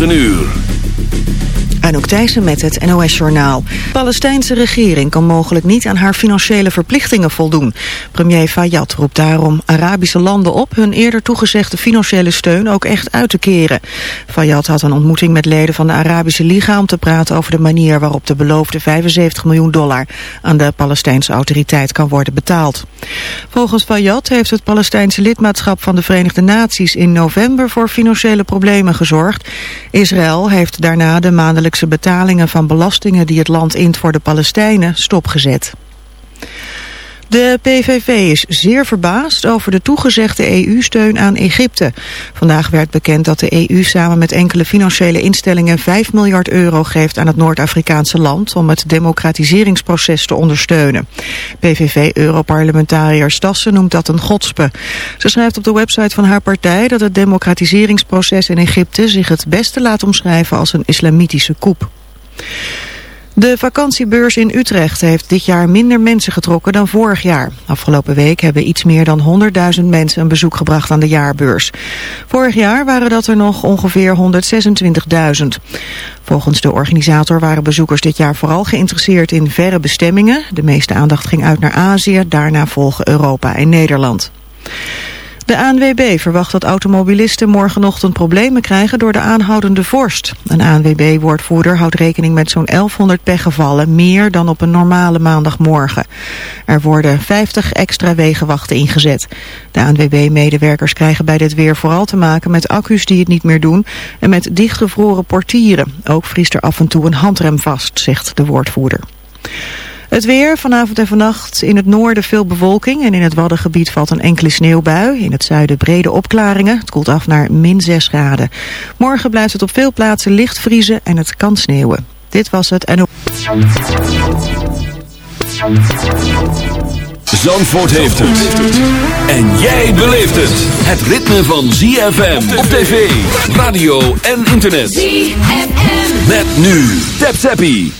9 uur. Anouk Thijssen met het NOS-journaal. De Palestijnse regering kan mogelijk niet aan haar financiële verplichtingen voldoen. Premier Fayyad roept daarom Arabische landen op... hun eerder toegezegde financiële steun ook echt uit te keren. Fayyad had een ontmoeting met leden van de Arabische Liga... om te praten over de manier waarop de beloofde 75 miljoen dollar... aan de Palestijnse autoriteit kan worden betaald. Volgens Fayyad heeft het Palestijnse lidmaatschap van de Verenigde Naties... in november voor financiële problemen gezorgd. Israël heeft daarna de maandelijkse betalingen van belastingen die het land int voor de Palestijnen stopgezet. De PVV is zeer verbaasd over de toegezegde EU-steun aan Egypte. Vandaag werd bekend dat de EU samen met enkele financiële instellingen 5 miljard euro geeft aan het Noord-Afrikaanse land om het democratiseringsproces te ondersteunen. PVV-europarlementariër Stassen noemt dat een godspe. Ze schrijft op de website van haar partij dat het democratiseringsproces in Egypte zich het beste laat omschrijven als een islamitische coup. De vakantiebeurs in Utrecht heeft dit jaar minder mensen getrokken dan vorig jaar. Afgelopen week hebben iets meer dan 100.000 mensen een bezoek gebracht aan de jaarbeurs. Vorig jaar waren dat er nog ongeveer 126.000. Volgens de organisator waren bezoekers dit jaar vooral geïnteresseerd in verre bestemmingen. De meeste aandacht ging uit naar Azië, daarna volgen Europa en Nederland. De ANWB verwacht dat automobilisten morgenochtend problemen krijgen door de aanhoudende vorst. Een ANWB-woordvoerder houdt rekening met zo'n 1100 pechgevallen, meer dan op een normale maandagmorgen. Er worden 50 extra wegenwachten ingezet. De ANWB-medewerkers krijgen bij dit weer vooral te maken met accu's die het niet meer doen en met dichtgevroren portieren. Ook vriest er af en toe een handrem vast, zegt de woordvoerder. Het weer, vanavond en vannacht in het noorden veel bewolking en in het Waddengebied valt een enkele sneeuwbui. In het zuiden brede opklaringen. Het koelt af naar min 6 graden. Morgen blijft het op veel plaatsen licht vriezen en het kan sneeuwen. Dit was het en... Zandvoort heeft het. En jij beleeft het. Het ritme van ZFM op tv, radio en internet. ZFM. Met nu. Tap Zappie.